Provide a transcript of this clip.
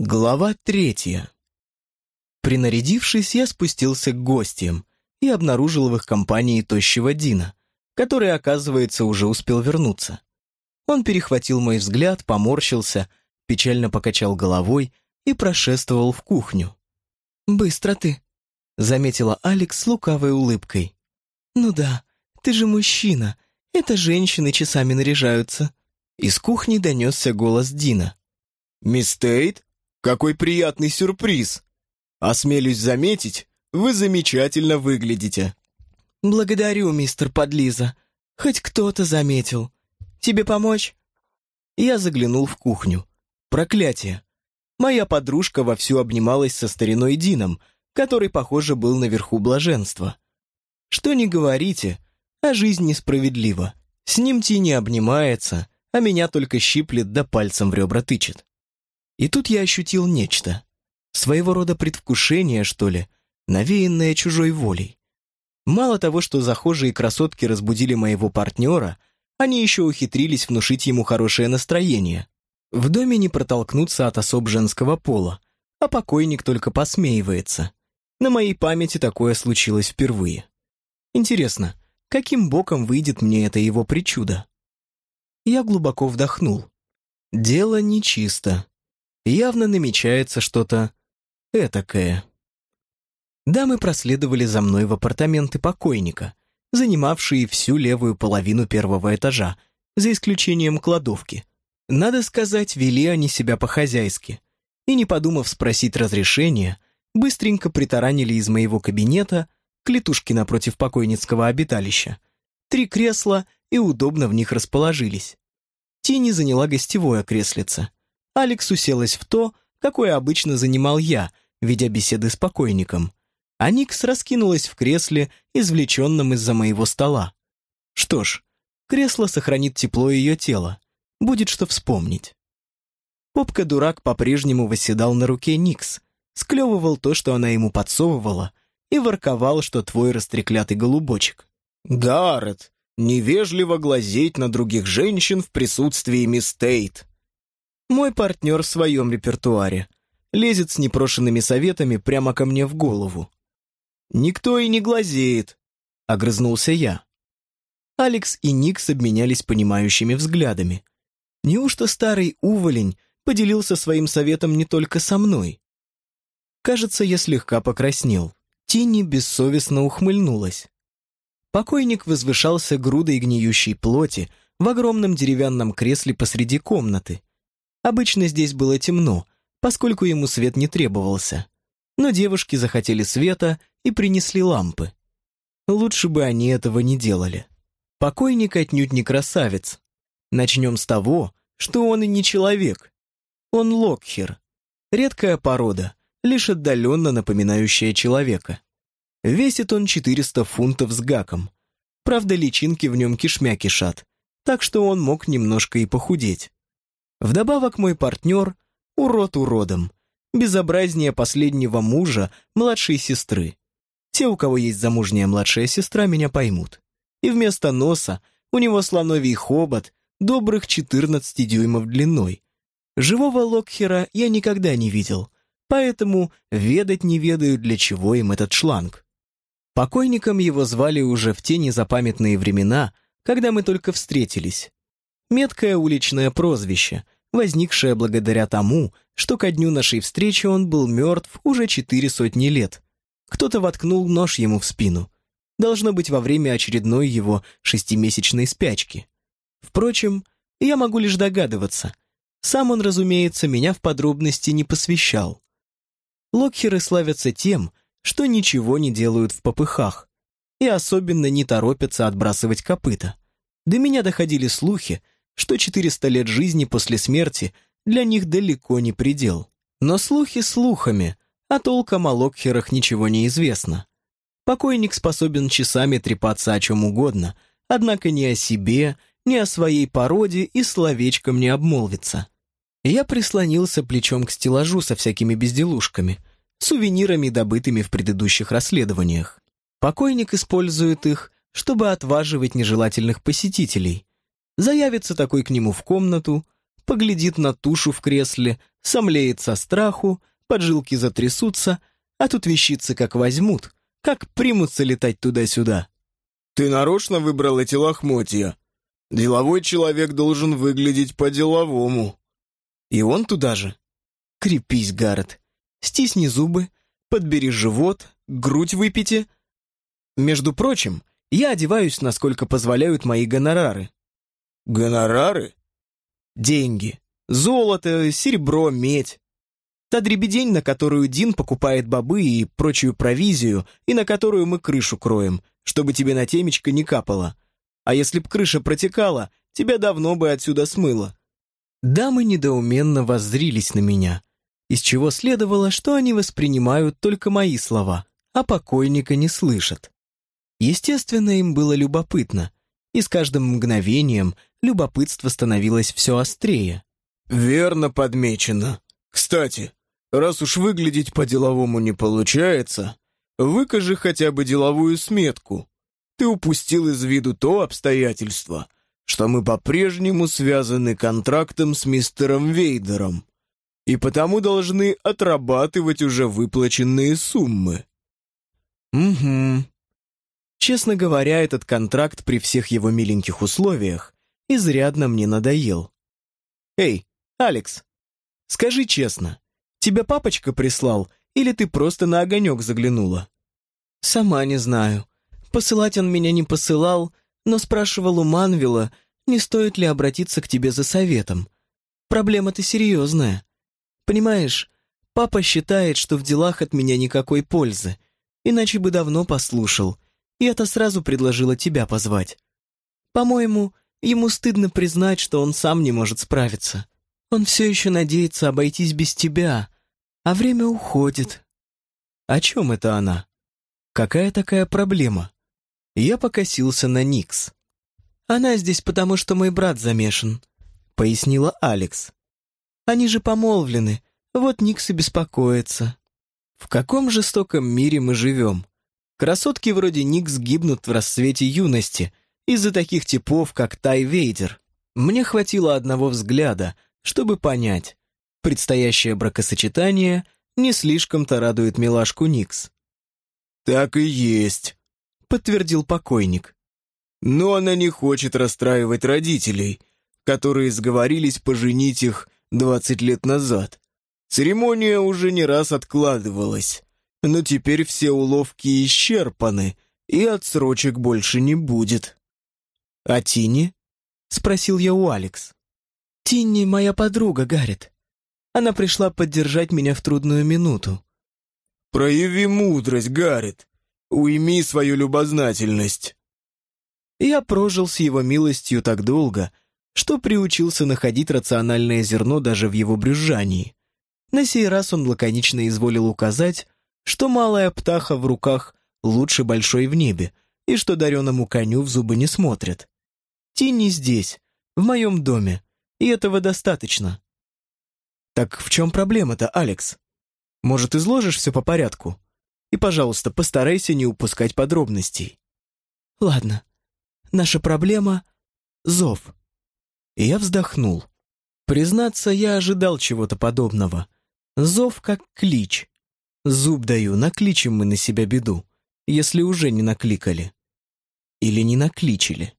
Глава третья. Принарядившись, я спустился к гостям и обнаружил в их компании тощего Дина, который, оказывается, уже успел вернуться. Он перехватил мой взгляд, поморщился, печально покачал головой и прошествовал в кухню. «Быстро ты», — заметила Алекс с лукавой улыбкой. «Ну да, ты же мужчина, это женщины часами наряжаются». Из кухни донесся голос Дина. «Мисс Тейт?» Какой приятный сюрприз! Осмелюсь заметить, вы замечательно выглядите. Благодарю, мистер Подлиза. Хоть кто-то заметил. Тебе помочь? Я заглянул в кухню. Проклятие. Моя подружка вовсю обнималась со стариной Дином, который, похоже, был наверху блаженства. Что не говорите, а жизнь несправедлива. С ним Тини обнимается, а меня только щиплет да пальцем в ребра тычет. И тут я ощутил нечто. Своего рода предвкушение, что ли, навеянное чужой волей. Мало того, что захожие красотки разбудили моего партнера, они еще ухитрились внушить ему хорошее настроение. В доме не протолкнуться от особ женского пола, а покойник только посмеивается. На моей памяти такое случилось впервые. Интересно, каким боком выйдет мне это его причуда? Я глубоко вдохнул. Дело нечисто явно намечается что-то этакое. Дамы проследовали за мной в апартаменты покойника, занимавшие всю левую половину первого этажа, за исключением кладовки. Надо сказать, вели они себя по-хозяйски. И не подумав спросить разрешения, быстренько притаранили из моего кабинета клетушки напротив покойницкого обиталища. Три кресла и удобно в них расположились. Тини заняла гостевое креслице. Алекс уселась в то, какое обычно занимал я, ведя беседы с покойником. А Никс раскинулась в кресле, извлеченном из-за моего стола. Что ж, кресло сохранит тепло ее тела. Будет что вспомнить. Попка-дурак по-прежнему восседал на руке Никс, склевывал то, что она ему подсовывала, и ворковал, что твой растреклятый голубочек. «Гаррет, невежливо глазеть на других женщин в присутствии мисс Тейт», мой партнер в своем репертуаре. Лезет с непрошенными советами прямо ко мне в голову. «Никто и не глазеет», — огрызнулся я. Алекс и Никс обменялись понимающими взглядами. Неужто старый уволень поделился своим советом не только со мной? Кажется, я слегка покраснел. Тинни бессовестно ухмыльнулась. Покойник возвышался грудой гниющей плоти в огромном деревянном кресле посреди комнаты. Обычно здесь было темно, поскольку ему свет не требовался. Но девушки захотели света и принесли лампы. Лучше бы они этого не делали. Покойник отнюдь не красавец. Начнем с того, что он и не человек. Он локхер. Редкая порода, лишь отдаленно напоминающая человека. Весит он 400 фунтов с гаком. Правда, личинки в нем кишмя кишат, так что он мог немножко и похудеть. Вдобавок мой партнер — урод уродом, безобразнее последнего мужа младшей сестры. Те, у кого есть замужняя младшая сестра, меня поймут. И вместо носа у него слоновий хобот добрых 14 дюймов длиной. Живого Локхера я никогда не видел, поэтому ведать не ведаю, для чего им этот шланг. Покойником его звали уже в те незапамятные времена, когда мы только встретились. Меткое уличное прозвище, возникшее благодаря тому, что ко дню нашей встречи он был мертв уже четыре сотни лет. Кто-то воткнул нож ему в спину. Должно быть во время очередной его шестимесячной спячки. Впрочем, я могу лишь догадываться. Сам он, разумеется, меня в подробности не посвящал. Локхеры славятся тем, что ничего не делают в попыхах и особенно не торопятся отбрасывать копыта. До меня доходили слухи, что 400 лет жизни после смерти для них далеко не предел. Но слухи слухами, а толком о Локхерах ничего не известно. Покойник способен часами трепаться о чем угодно, однако ни о себе, ни о своей породе и словечком не обмолвится. Я прислонился плечом к стеллажу со всякими безделушками, сувенирами, добытыми в предыдущих расследованиях. Покойник использует их, чтобы отваживать нежелательных посетителей, Заявится такой к нему в комнату, поглядит на тушу в кресле, сомлеет со страху, поджилки затрясутся, а тут вещицы как возьмут, как примутся летать туда-сюда. «Ты нарочно выбрал эти лохмотья? Деловой человек должен выглядеть по-деловому». «И он туда же?» «Крепись, Гаррет. Стисни зубы, подбери живот, грудь выпейте. Между прочим, я одеваюсь, насколько позволяют мои гонорары». «Гонорары?» «Деньги. Золото, серебро, медь. Та дребедень, на которую Дин покупает бобы и прочую провизию, и на которую мы крышу кроем, чтобы тебе на темечко не капало. А если б крыша протекала, тебя давно бы отсюда смыло». Дамы недоуменно воззрились на меня, из чего следовало, что они воспринимают только мои слова, а покойника не слышат. Естественно, им было любопытно, и с каждым мгновением любопытство становилось все острее. «Верно подмечено. Кстати, раз уж выглядеть по-деловому не получается, выкажи хотя бы деловую сметку. Ты упустил из виду то обстоятельство, что мы по-прежнему связаны контрактом с мистером Вейдером и потому должны отрабатывать уже выплаченные суммы». «Угу», Честно говоря, этот контракт при всех его миленьких условиях изрядно мне надоел. «Эй, Алекс, скажи честно, тебя папочка прислал или ты просто на огонек заглянула?» «Сама не знаю. Посылать он меня не посылал, но спрашивал у Манвила, не стоит ли обратиться к тебе за советом. Проблема-то серьезная. Понимаешь, папа считает, что в делах от меня никакой пользы, иначе бы давно послушал» и это сразу предложила тебя позвать. По-моему, ему стыдно признать, что он сам не может справиться. Он все еще надеется обойтись без тебя, а время уходит. О чем это она? Какая такая проблема? Я покосился на Никс. Она здесь потому, что мой брат замешан, пояснила Алекс. Они же помолвлены, вот Никс и беспокоится. В каком жестоком мире мы живем? Красотки вроде Никс гибнут в расцвете юности из-за таких типов, как Тай Вейдер. Мне хватило одного взгляда, чтобы понять, предстоящее бракосочетание не слишком-то радует милашку Никс. «Так и есть», — подтвердил покойник. «Но она не хочет расстраивать родителей, которые сговорились поженить их двадцать лет назад. Церемония уже не раз откладывалась но теперь все уловки исчерпаны, и отсрочек больше не будет. «А Тинни?» — спросил я у Алекс. «Тинни моя подруга, Гаррет. Она пришла поддержать меня в трудную минуту». «Прояви мудрость, Гаррет. Уйми свою любознательность». Я прожил с его милостью так долго, что приучился находить рациональное зерно даже в его брюзжании. На сей раз он лаконично изволил указать, что малая птаха в руках лучше большой в небе, и что дареному коню в зубы не смотрят. Тинни здесь, в моем доме, и этого достаточно. Так в чем проблема-то, Алекс? Может, изложишь все по порядку? И, пожалуйста, постарайся не упускать подробностей. Ладно. Наша проблема — зов. И я вздохнул. Признаться, я ожидал чего-то подобного. Зов как клич. Зуб даю, накличем мы на себя беду, если уже не накликали. Или не накличили.